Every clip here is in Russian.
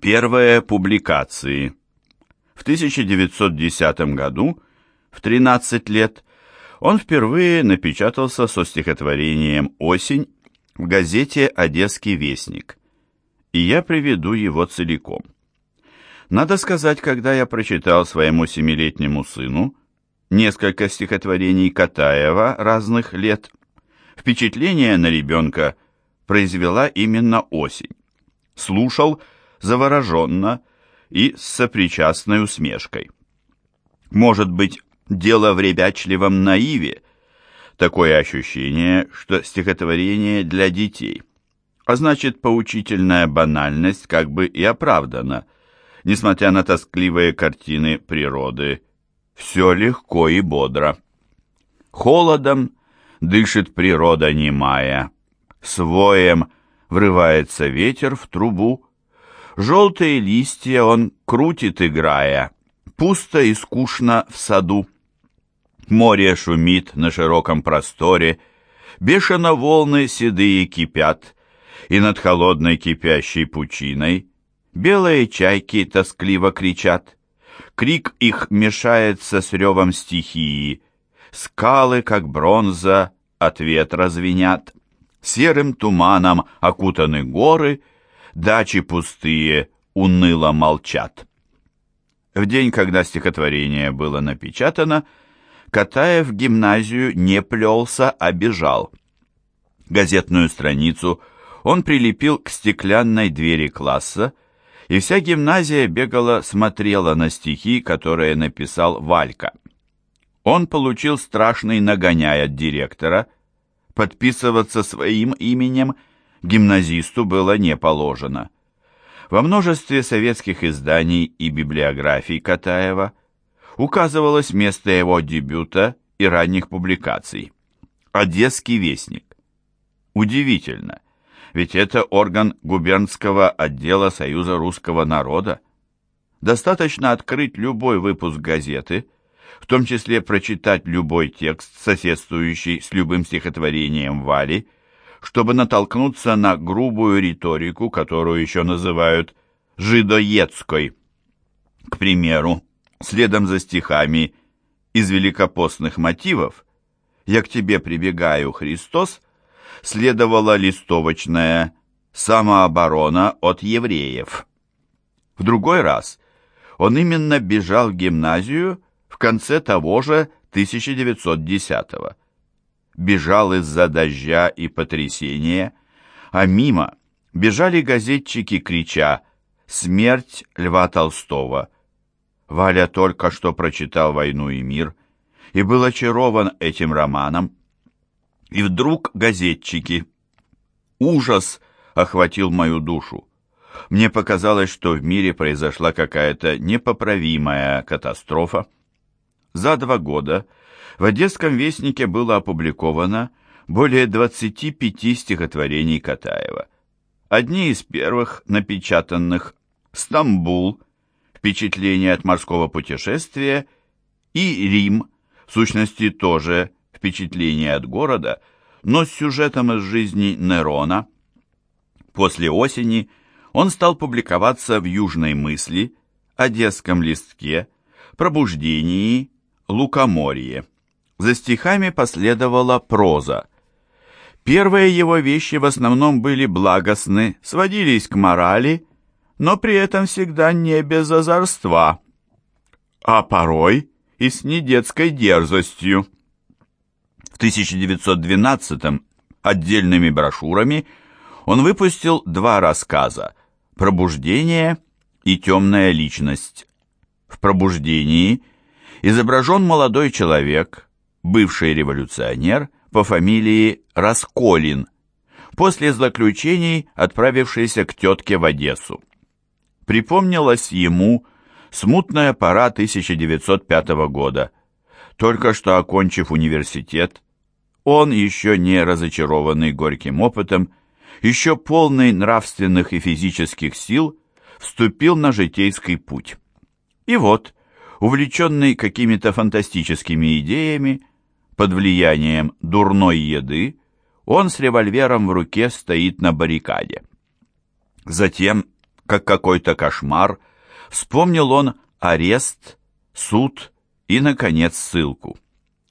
Первые публикации. В 1910 году, в 13 лет, он впервые напечатался со стихотворением «Осень» в газете «Одесский вестник». И я приведу его целиком. Надо сказать, когда я прочитал своему семилетнему сыну несколько стихотворений Катаева разных лет, впечатление на ребенка произвела именно осень. Слушал завороженно и с сопричастной усмешкой. Может быть, дело в ребячливом наиве, такое ощущение, что стихотворение для детей, а значит, поучительная банальность как бы и оправдана, несмотря на тоскливые картины природы, все легко и бодро. Холодом дышит природа немая, своем врывается ветер в трубу, Желтые листья он крутит, играя, Пусто и скучно в саду. Море шумит на широком просторе, Бешено волны седые кипят, И над холодной кипящей пучиной Белые чайки тоскливо кричат. Крик их мешается с ревом стихии, Скалы, как бронза, от ветра звенят. Серым туманом окутаны горы — дачи пустые, уныло молчат. В день, когда стихотворение было напечатано, Катаев в гимназию не плелся, а бежал. Газетную страницу он прилепил к стеклянной двери класса, и вся гимназия бегала, смотрела на стихи, которые написал Валька. Он получил страшный нагоняй от директора, подписываться своим именем – гимназисту было не положено. Во множестве советских изданий и библиографий Катаева указывалось место его дебюта и ранних публикаций. «Одесский вестник». Удивительно, ведь это орган губернского отдела Союза русского народа. Достаточно открыть любой выпуск газеты, в том числе прочитать любой текст, соседствующий с любым стихотворением Вали, чтобы натолкнуться на грубую риторику, которую еще называют «жидоедской». К примеру, следом за стихами из великопостных мотивов «Я к тебе прибегаю, Христос» следовала листовочная «Самооборона от евреев». В другой раз он именно бежал в гимназию в конце того же 1910 года бежал из-за дождя и потрясения, а мимо бежали газетчики, крича «Смерть Льва Толстого!». Валя только что прочитал «Войну и мир» и был очарован этим романом. И вдруг газетчики. Ужас охватил мою душу. Мне показалось, что в мире произошла какая-то непоправимая катастрофа. За два года в «Одесском вестнике» было опубликовано более 25 стихотворений Катаева. Одни из первых напечатанных «Стамбул», «Впечатление от морского путешествия» и «Рим», в сущности тоже «Впечатление от города», но с сюжетом из жизни Нерона. После осени он стал публиковаться в «Южной мысли», «Одесском листке», «Пробуждении», «Лукоморье». За стихами последовала проза. Первые его вещи в основном были благостны, сводились к морали, но при этом всегда не без озорства, а порой и с недетской дерзостью. В 1912-м отдельными брошюрами он выпустил два рассказа «Пробуждение» и «Темная личность». В «Пробуждении» изображен молодой человек – бывший революционер по фамилии Расколин, после злоключений отправившийся к тетке в Одессу. Припомнилась ему смутная пора 1905 года. Только что окончив университет, он, еще не разочарованный горьким опытом, еще полный нравственных и физических сил, вступил на житейский путь. И вот, увлеченный какими-то фантастическими идеями, под влиянием дурной еды, он с револьвером в руке стоит на баррикаде. Затем, как какой-то кошмар, вспомнил он арест, суд и, наконец, ссылку.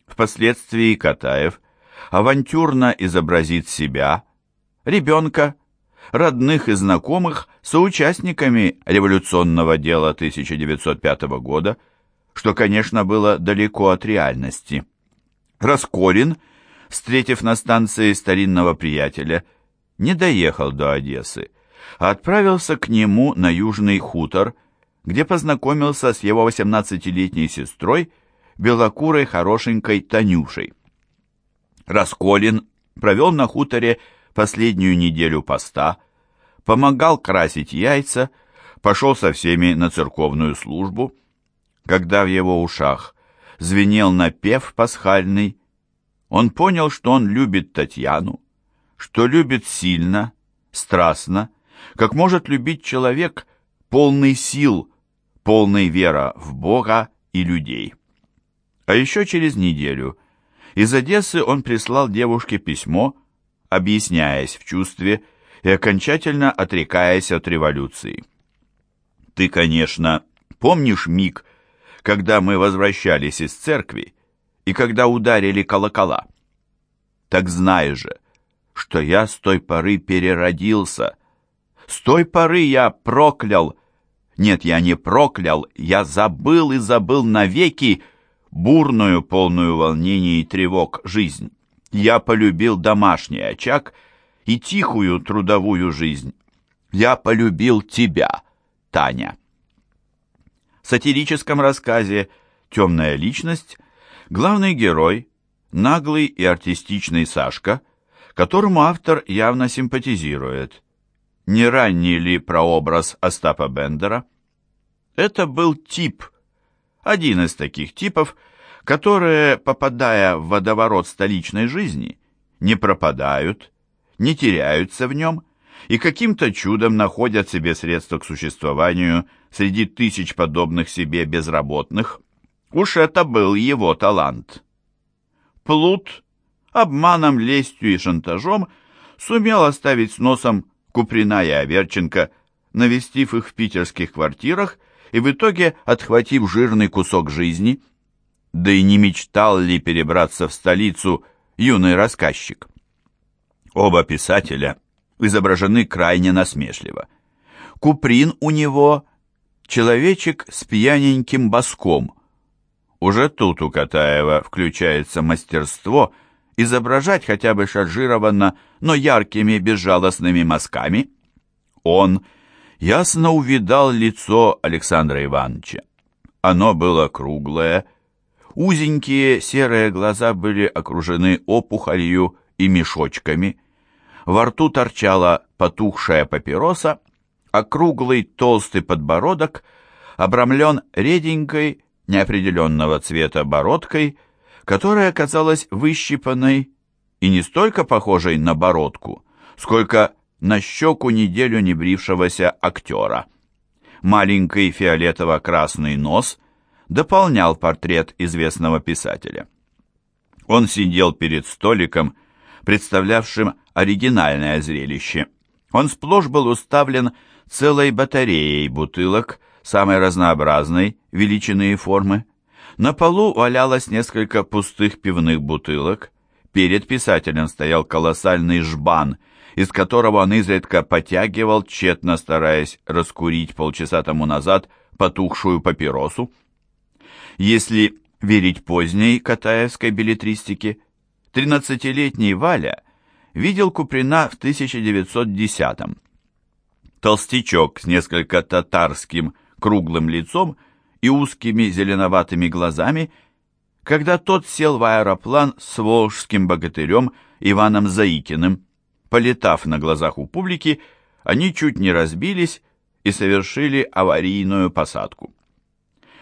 Впоследствии Катаев авантюрно изобразит себя, ребенка, родных и знакомых соучастниками революционного дела 1905 года, что, конечно, было далеко от реальности. Раскорин, встретив на станции старинного приятеля, не доехал до Одессы, а отправился к нему на Южный хутор, где познакомился с его 18-летней сестрой, белокурой хорошенькой Танюшей. Расколин провел на хуторе последнюю неделю поста, помогал красить яйца, пошел со всеми на церковную службу. Когда в его ушах звенел напев пасхальный, он понял, что он любит Татьяну, что любит сильно, страстно, как может любить человек, полный сил, полный вера в Бога и людей. А еще через неделю из Одессы он прислал девушке письмо, объясняясь в чувстве и окончательно отрекаясь от революции. «Ты, конечно, помнишь миг, когда мы возвращались из церкви и когда ударили колокола? Так знай же, что я с той поры переродился. С той поры я проклял. Нет, я не проклял, я забыл и забыл навеки бурную, полную волнений и тревог жизнь. Я полюбил домашний очаг и тихую трудовую жизнь. Я полюбил тебя, Таня. Сатирическом рассказе «Темная личность» главный герой, наглый и артистичный Сашка, которому автор явно симпатизирует. Не ранний ли прообраз Остапа Бендера? Это был тип, один из таких типов, которые, попадая в водоворот столичной жизни, не пропадают, не теряются в нем и каким-то чудом находят себе средства к существованию среди тысяч подобных себе безработных. Уж это был его талант. Плут обманом, лестью и шантажом сумел оставить с носом Куприна и Аверченко, навестив их в питерских квартирах и в итоге отхватив жирный кусок жизни. Да и не мечтал ли перебраться в столицу юный рассказчик? Оба писателя изображены крайне насмешливо. Куприн у него человечек с пьяненьким боском. Уже тут у Катаева включается мастерство – изображать хотя бы шаржированно, но яркими безжалостными мазками. Он ясно увидал лицо Александра Ивановича. Оно было круглое, узенькие серые глаза были окружены опухолью и мешочками, во рту торчала потухшая папироса, а круглый толстый подбородок обрамлен реденькой неопределенного цвета бородкой – которая оказалась выщипанной и не столько похожей на бородку, сколько на щеку неделю не брившегося актера. Маленький фиолетово-красный нос дополнял портрет известного писателя. Он сидел перед столиком, представлявшим оригинальное зрелище. Он сплошь был уставлен целой батареей бутылок самой разнообразной величины и формы. На полу валялось несколько пустых пивных бутылок. Перед писателем стоял колоссальный жбан, из которого он изредка потягивал, тщетно стараясь раскурить полчаса тому назад потухшую папиросу. Если верить поздней катаевской билетристике, тринадцатилетний Валя видел Куприна в 1910-м. Толстячок с несколько татарским круглым лицом – и узкими зеленоватыми глазами, когда тот сел в аэроплан с волжским богатырем Иваном Заикиным. Полетав на глазах у публики, они чуть не разбились и совершили аварийную посадку.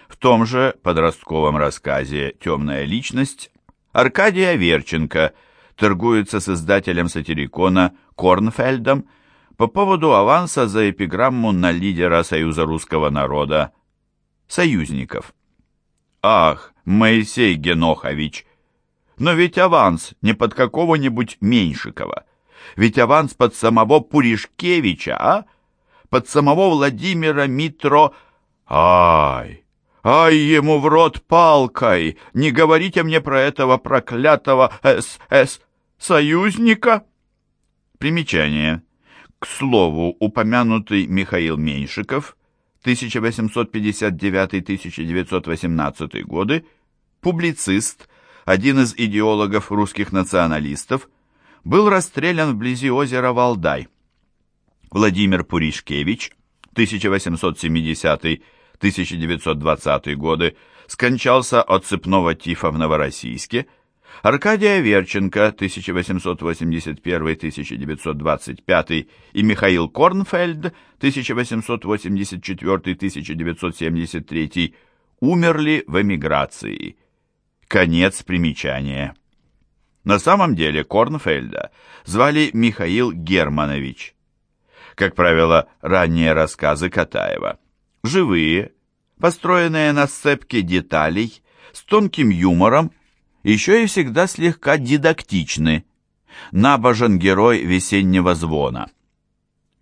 В том же подростковом рассказе «Темная личность» Аркадий Аверченко торгуется с издателем сатирикона Корнфельдом по поводу аванса за эпиграмму на лидера Союза русского народа союзников. Ах, Моисей Генохович, но ведь аванс не под какого-нибудь Меньшикова, ведь аванс под самого Пуришкевича, а? под самого Владимира Митро... Ай! Ай ему в рот палкой! Не говорите мне про этого проклятого СС союзника! Примечание. Слову, упомянутый Михаил Меньшиков 1859-1918 годы, публицист, один из идеологов русских националистов, был расстрелян вблизи озера Валдай. Владимир Пуришкевич 1870-1920 годы скончался от цепного тифа в Новороссийске, Аркадий Аверченко 1881-1925 и Михаил Корнфельд 1884-1973 умерли в эмиграции. Конец примечания. На самом деле Корнфельда звали Михаил Германович. Как правило, ранние рассказы Катаева. Живые, построенные на сцепке деталей, с тонким юмором, еще и всегда слегка дидактичны. Набожен герой весеннего звона.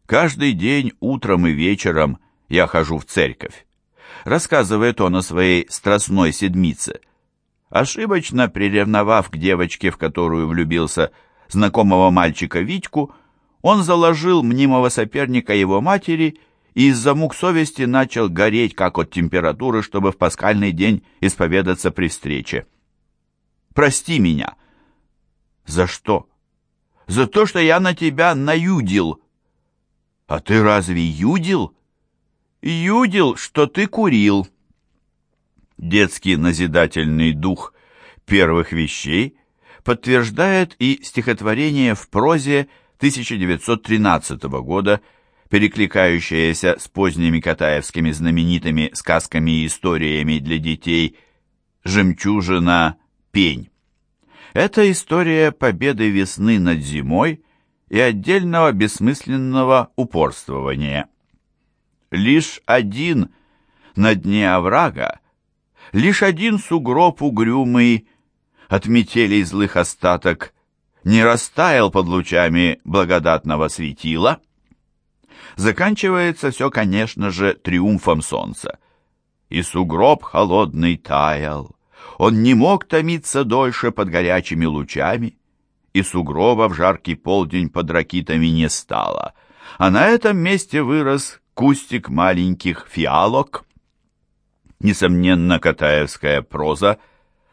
Каждый день утром и вечером я хожу в церковь. Рассказывает он о своей страстной седмице – Ошибочно приревновав к девочке, в которую влюбился знакомого мальчика Витьку, он заложил мнимого соперника его матери и из-за мук совести начал гореть, как от температуры, чтобы в пасхальный день исповедаться при встрече. «Прости меня». «За что?» «За то, что я на тебя наюдил». «А ты разве юдил?» «Юдил, что ты курил». Детский назидательный дух первых вещей подтверждает и стихотворение в прозе 1913 года, перекликающееся с поздними катаевскими знаменитыми сказками и историями для детей «Жемчужина, пень». Это история победы весны над зимой и отдельного бессмысленного упорствования. Лишь один на дне оврага Лишь один сугроб угрюмый от метелей злых остаток не растаял под лучами благодатного светила. Заканчивается все, конечно же, триумфом солнца. И сугроб холодный таял. Он не мог томиться дольше под горячими лучами, и сугроба в жаркий полдень под ракитами не стало, а на этом месте вырос кустик маленьких фиалок. Несомненно, Катаевская проза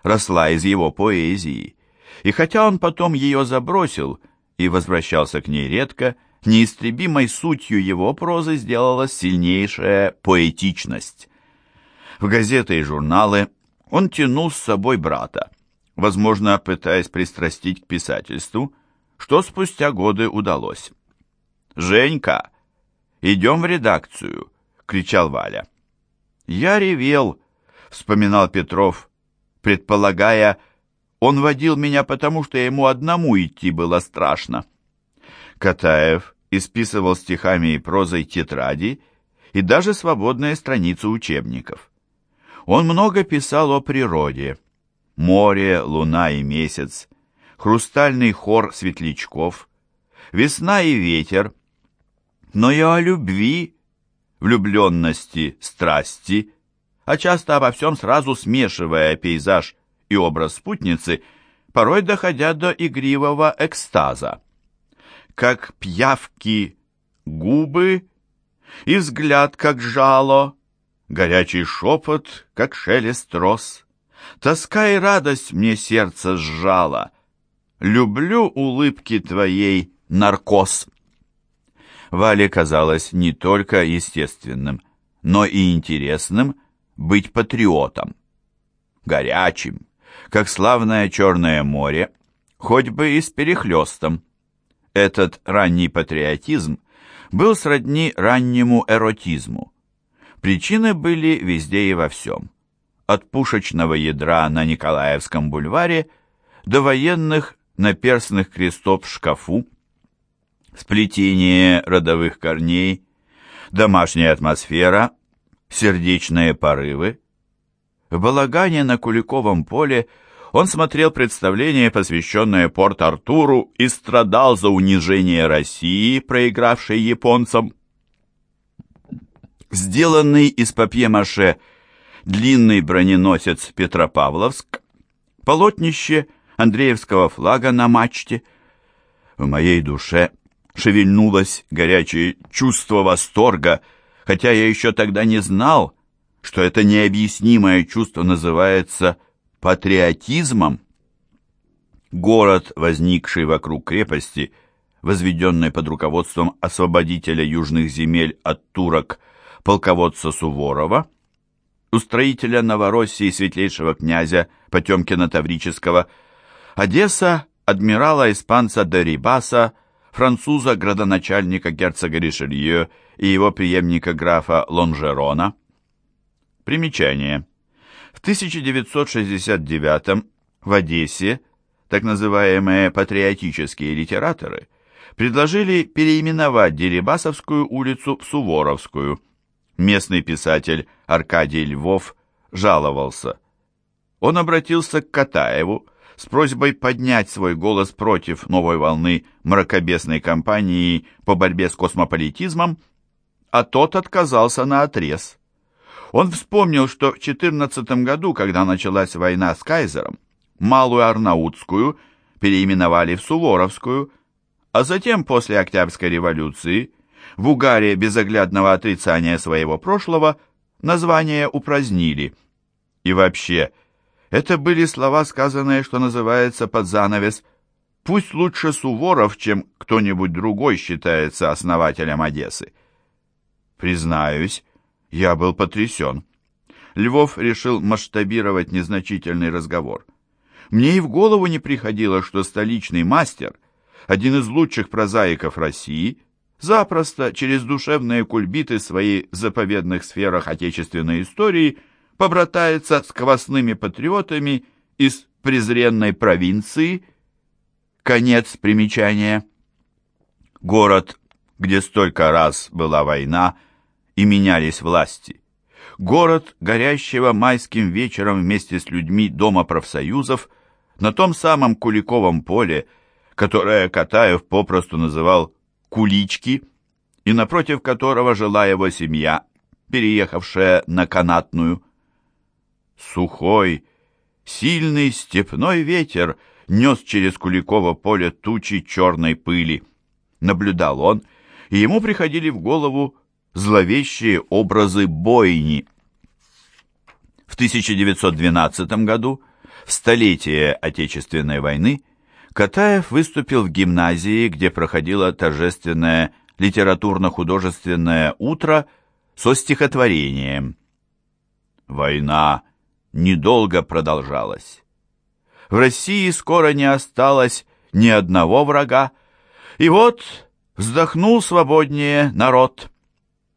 росла из его поэзии, и хотя он потом ее забросил и возвращался к ней редко, неистребимой сутью его прозы сделалась сильнейшая поэтичность. В газеты и журналы он тянул с собой брата, возможно, пытаясь пристрастить к писательству, что спустя годы удалось. «Женька, идем в редакцию!» — кричал Валя. «Я ревел», — вспоминал Петров, предполагая, он водил меня потому, что ему одному идти было страшно. Катаев исписывал стихами и прозой тетради и даже свободные страницы учебников. Он много писал о природе. Море, луна и месяц, хрустальный хор светлячков, весна и ветер, но и о любви, влюбленности, страсти, а часто обо всем сразу смешивая пейзаж и образ спутницы, порой доходя до игривого экстаза. Как пьявки губы и взгляд, как жало, горячий шепот, как шелест роз. Тоска и радость мне сердце сжала, люблю улыбки твоей наркоз. Вале казалось не только естественным, но и интересным быть патриотом. Горячим, как славное Черное море, хоть бы и с перехлестом. Этот ранний патриотизм был сродни раннему эротизму. Причины были везде и во всем. От пушечного ядра на Николаевском бульваре до военных наперстных крестов в шкафу, сплетение родовых корней, домашняя атмосфера, сердечные порывы. В балагане на Куликовом поле он смотрел представление, посвященное Порт-Артуру, и страдал за унижение России, проигравшей японцам. Сделанный из папье-маше длинный броненосец Петропавловск, полотнище Андреевского флага на мачте. В моей душе шевельнулось горячее чувство восторга, хотя я еще тогда не знал, что это необъяснимое чувство называется патриотизмом. Город, возникший вокруг крепости, возведенной под руководством освободителя южных земель от турок, полководца Суворова, устроителя Новороссии светлейшего князя Потемкина Таврического, Одесса адмирала-испанца Дерибаса, француза-градоначальника герцога Ришелье и его преемника графа Лонжерона. Примечание. В 1969 в Одессе так называемые патриотические литераторы предложили переименовать Дерибасовскую улицу в Суворовскую. Местный писатель Аркадий Львов жаловался. Он обратился к Катаеву с просьбой поднять свой голос против новой волны мракобесной кампании по борьбе с космополитизмом, а тот отказался на отрез. Он вспомнил, что в 14 году, когда началась война с Кайзером, Малую Арнаутскую переименовали в Суворовскую, а затем после Октябрьской революции в угаре безоглядного отрицания своего прошлого название упразднили. И вообще, это были слова, сказанные, что называется под занавес «Пусть лучше Суворов, чем кто-нибудь другой считается основателем Одессы». Признаюсь, я был потрясен. Львов решил масштабировать незначительный разговор. Мне и в голову не приходило, что столичный мастер, один из лучших прозаиков России, запросто через душевные кульбиты своей заповедных сферах отечественной истории побратается с квасными патриотами из презренной провинции. Конец примечания. Город, где столько раз была война, и менялись власти. Город, горящего майским вечером вместе с людьми Дома профсоюзов, на том самом Куликовом поле, которое Катаев попросту называл «Кулички», и напротив которого жила его семья, переехавшая на Канатную. Сухой, сильный степной ветер нес через Куликово поле тучи черной пыли. Наблюдал он, и ему приходили в голову зловещие образы бойни. В 1912 году в столетие Отечественной войны Катаев выступил в гимназии, где проходило торжественное литературно-художественное утро со стихотворением. Война недолго продолжалась. В России скоро не осталось ни одного врага, и вот вздохнул свободнее народ.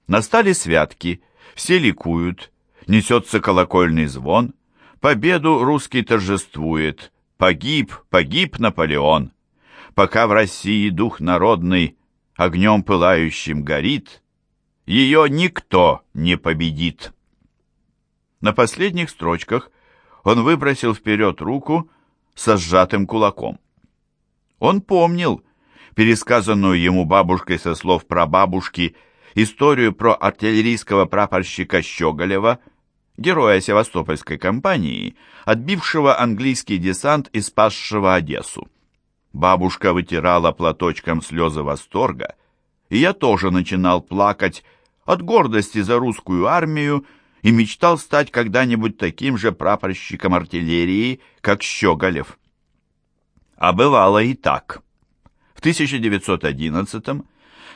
Настали святки, все ликуют, несется колокольный звон — Победу русский торжествует. Погиб, погиб Наполеон. Пока в России дух народный огнем пылающим горит, ее никто не победит. На последних строчках он выбросил вперед руку со сжатым кулаком. Он помнил пересказанную ему бабушкой со слов прабабушки историю про артиллерийского прапорщика Щеголева – героя Севастопольской кампании, отбившего английский десант и спасшего Одессу. Бабушка вытирала платочком слезы восторга, и я тоже начинал плакать от гордости за русскую армию и мечтал стать когда-нибудь таким же прапорщиком артиллерии, как Щеголев. А бывало и так. В 1911-м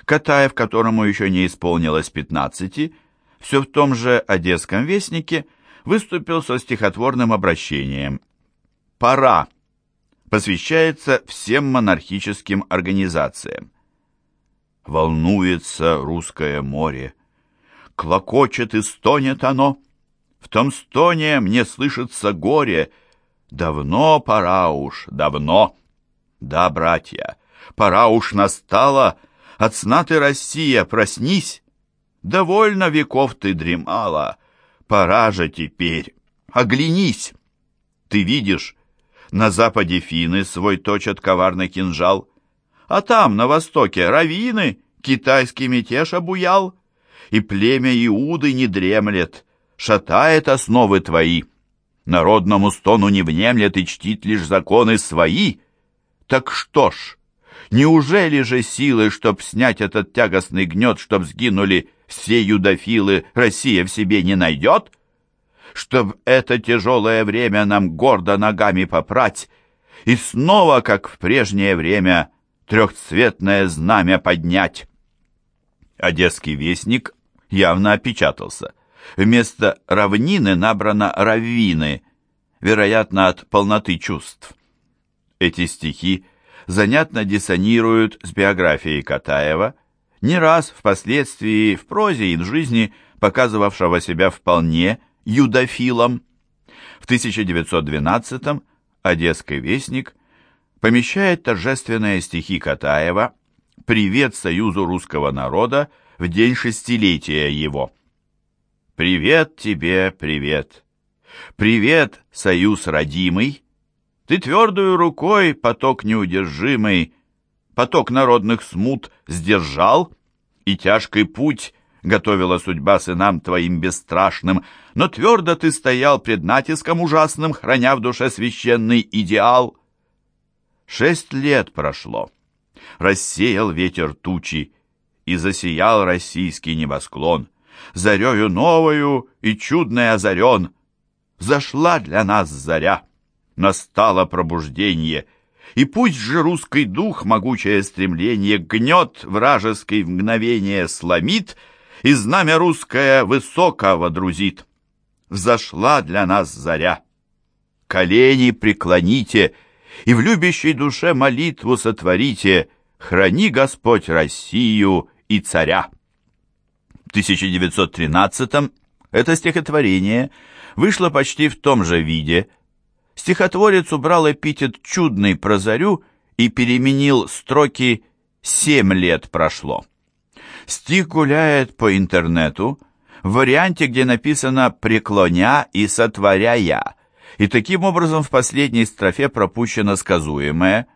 Катаев, которому еще не исполнилось 15, все в том же «Одесском вестнике» выступил со стихотворным обращением «Пора» посвящается всем монархическим организациям. Волнуется русское море, клокочет и стонет оно. В том стоне мне слышится горе. Давно пора уж, давно. Да, братья, пора уж настала. От сна ты, Россия, проснись. Довольно веков ты дремала, пора же теперь. Оглянись. Ты видишь, на западе финны свой точат коварный кинжал, а там, на востоке, равины, китайский мятеж обуял. и племя Иуды не дремлет, шатает основы твои. Народному стону не внемлет и чтит лишь законы свои. Так что ж, неужели же силы, чтоб снять этот тягостный гнет, чтоб сгинули все юдофилы, Россия в себе не найдет? Чтоб это тяжелое время нам гордо ногами попрать и снова, как в прежнее время, трехцветное знамя поднять. Одесский вестник явно опечатался. Вместо равнины набрано раввины, вероятно, от полноты чувств. Эти стихи занятно диссонируют с биографией Катаева, не раз впоследствии в прозе и в жизни показывавшего себя вполне юдофилом. В 1912-м «Одесский вестник» помещает торжественные стихи Катаева «Привет Союзу русского народа» в день шестилетия его. «Привет тебе, привет! Привет, Союз родимый! Ты твердую рукой поток неудержимый, поток народных смут сдержал, и тяжкий путь готовила судьба сынам твоим бесстрашным, но твердо ты стоял пред натиском ужасным, храня в душе священный идеал. Шесть лет прошло. Рассеял ветер тучи, и засиял российский небосклон. Зарею новою и чудный озарен. Зашла для нас заря, настало пробуждение — и пусть же русский дух могучее стремление гнет вражеский в мгновение сломит, и знамя русское высоко водрузит. Взошла для нас заря. Колени преклоните, и в любящей душе молитву сотворите, храни Господь Россию и царя. В 1913 это стихотворение вышло почти в том же виде – стихотворец убрал эпитет «чудный» про зарю и переменил строки «семь лет прошло». Стих гуляет по интернету в варианте, где написано «преклоня» и «сотворяя», и таким образом в последней строфе пропущено сказуемое.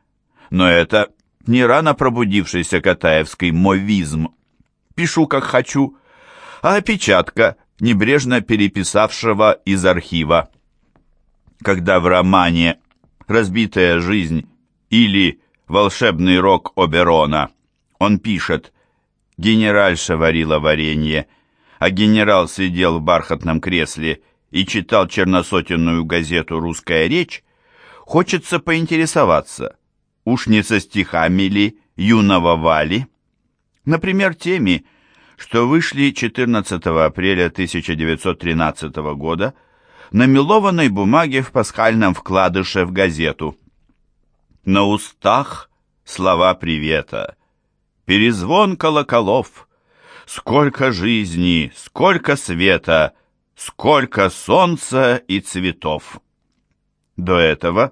Но это не рано пробудившийся катаевский мовизм. Пишу, как хочу, а опечатка, небрежно переписавшего из архива когда в романе «Разбитая жизнь» или «Волшебный рок Оберона» он пишет «Генеральша варила варенье, а генерал сидел в бархатном кресле и читал черносотенную газету «Русская речь», хочется поинтересоваться, уж не со стихами ли юного Вали? Например, теми, что вышли 14 апреля 1913 года на мелованной бумаге в пасхальном вкладыше в газету. На устах слова привета, перезвон колоколов, сколько жизни, сколько света, сколько солнца и цветов. До этого,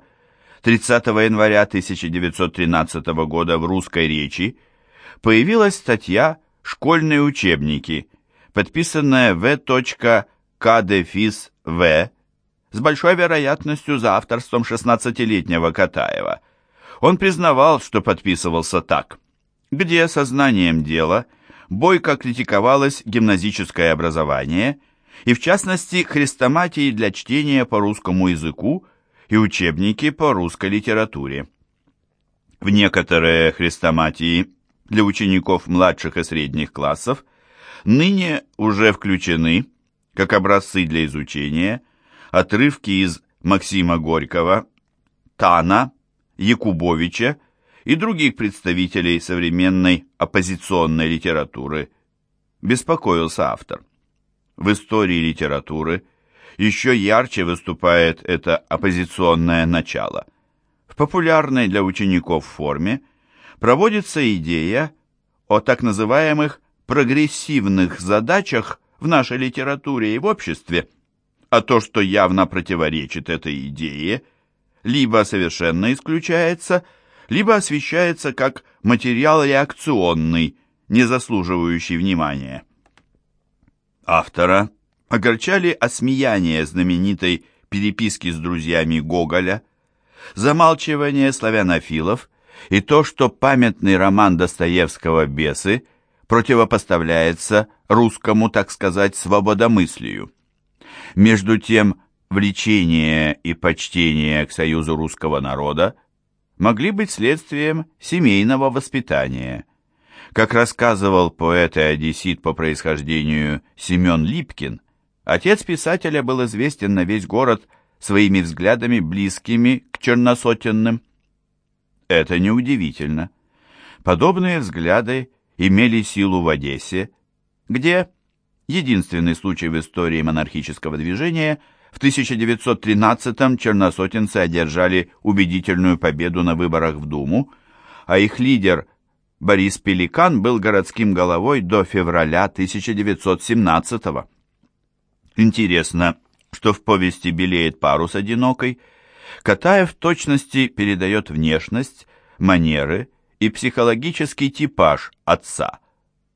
30 января 1913 года в русской речи, появилась статья «Школьные учебники», подписанная В. К. В. с большой вероятностью за авторством 16-летнего Катаева. Он признавал, что подписывался так. Где сознанием дела бойко критиковалось гимназическое образование и, в частности, хрестоматии для чтения по русскому языку и учебники по русской литературе. В некоторые хрестоматии для учеников младших и средних классов ныне уже включены как образцы для изучения, отрывки из Максима Горького, Тана, Якубовича и других представителей современной оппозиционной литературы, беспокоился автор. В истории литературы еще ярче выступает это оппозиционное начало. В популярной для учеников форме проводится идея о так называемых прогрессивных задачах в нашей литературе и в обществе, а то, что явно противоречит этой идее, либо совершенно исключается, либо освещается как материал реакционный, не заслуживающий внимания. Автора огорчали осмеяние знаменитой переписки с друзьями Гоголя, замалчивание славянофилов и то, что памятный роман Достоевского «Бесы» противопоставляется русскому, так сказать, свободомыслию. Между тем, влечение и почтение к союзу русского народа могли быть следствием семейного воспитания. Как рассказывал поэт и одессит по происхождению Семен Липкин, отец писателя был известен на весь город своими взглядами, близкими к черносотенным. Это неудивительно. Подобные взгляды имели силу в Одессе, где, единственный случай в истории монархического движения, в 1913-м черносотенцы одержали убедительную победу на выборах в Думу, а их лидер Борис Пеликан был городским головой до февраля 1917-го. Интересно, что в повести «Белеет парус одинокой» Катаев в точности передает внешность, манеры и психологический типаж отца,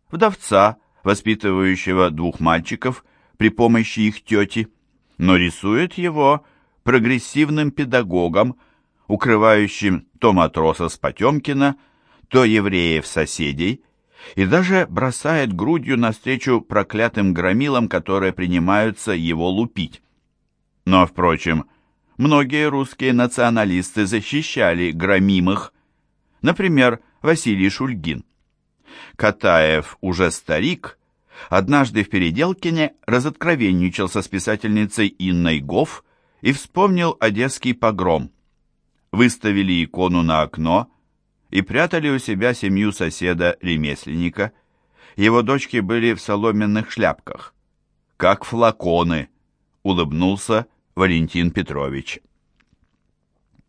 вдовца, воспитывающего двух мальчиков при помощи их тети, но рисует его прогрессивным педагогом, укрывающим то матроса с Потемкина, то евреев-соседей, и даже бросает грудью навстречу проклятым громилам, которые принимаются его лупить. Но, впрочем, многие русские националисты защищали громимых, Например, Василий Шульгин. Катаев, уже старик, однажды в Переделкине разоткровенничался с писательницей Инной Гофф и вспомнил одесский погром. Выставили икону на окно и прятали у себя семью соседа-ремесленника. Его дочки были в соломенных шляпках. «Как флаконы», — улыбнулся Валентин Петрович.